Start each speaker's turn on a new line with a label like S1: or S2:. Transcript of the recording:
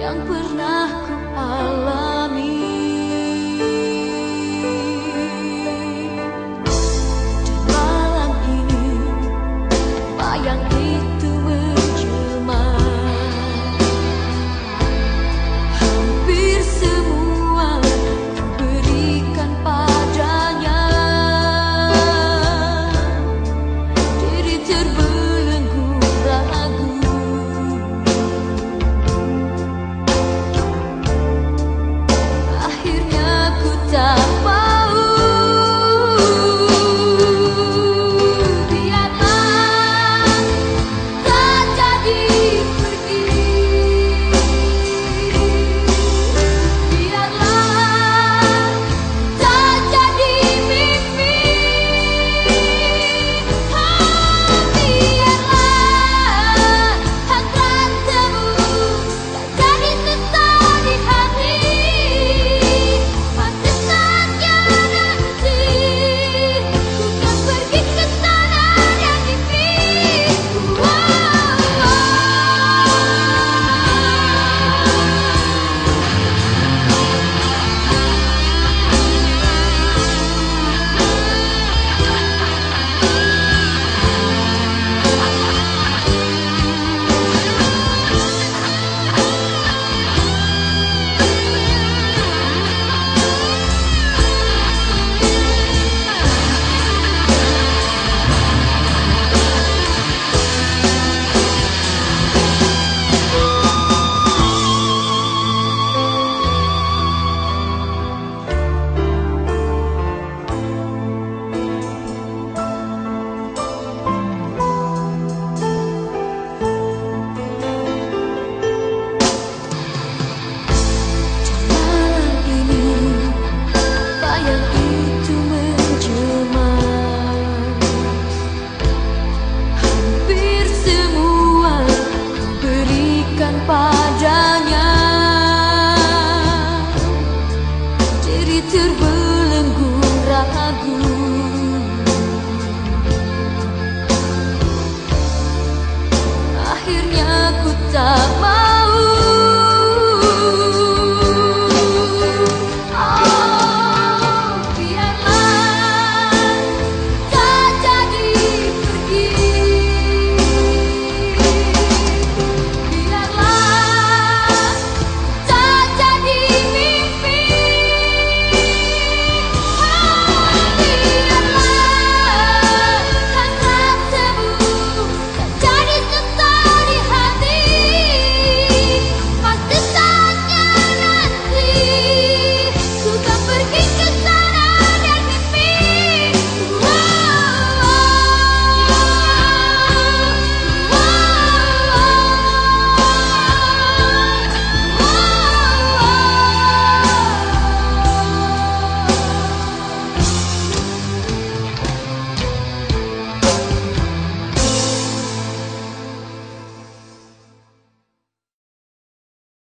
S1: yang pernah ku alami. sama